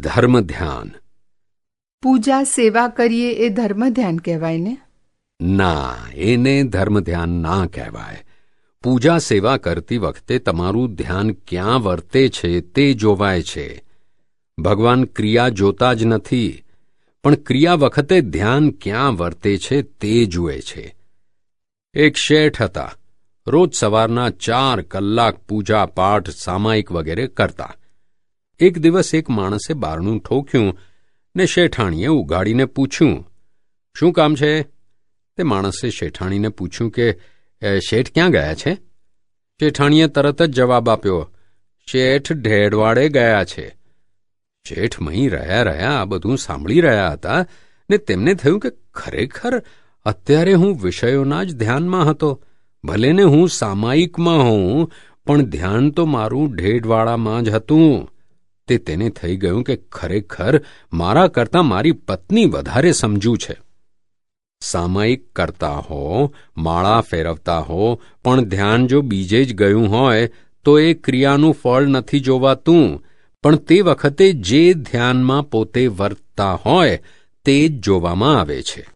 ધર્મ ધ્યાન પૂજા સેવા કરીએ એ ધર્મ ધ્યાન કહેવાય ને? ના એને ધર્મ ધ્યાન ના કહેવાય. પૂજા સેવા કરતી વખતે તમારું ધ્યાન ક્યાં વર્તે છે તે જોવાય છે. ભગવાન ક્રિયા જોતા જ નથી પણ ક્રિયા વખતે ધ્યાન ક્યાં વર્તે છે તે જુએ છે. એક શેઠ હતા. રોજ સવારના ચાર કલાક પૂજા પાઠ સામાયિક વગેરે કરતા. એક દિવસ એક માણસે બારણું ઠોક્યું ને શેઠાણીએ ઉગાડીને પૂછ્યું, શું કામ છે? તે માણસે શેઠાણીને પૂછ્યું કે શેઠ ક્યાં ગયા છે? શેઠાણીએ તરત જ જવાબ આપ્યો, શેઠ ઢેડવાડે ગયા છે. શેઠ મહી રહ્યા રહ્યા આ બધું સાંભળી રહ્યા હતા ને તેમને થયું કે ખરેખર અત્યારે હું વિષયોના જ ધ્યાનમાં હતો. ભલે ને હું સામાયિકમાં હોઉં, પણ ધ્યાન તો મારું ઢેડવાળામાં જ હતું. તે તેને થઈ ગયું કે ખરેખર મારા કરતાં મારી પત્ની વધારે સમજુ છે. સામયિક કરતા હો, માળા ફેરવતા હો, પણ ધ્યાન જો બીજે જ ગયું હોય, તો એ ક્રિયાનું ફળ નથી જોવાતું, પણ તે વખતે જે ધ્યાનમાં પોતે વર્તતા હોય, તે જ જોવામાં આવે છે.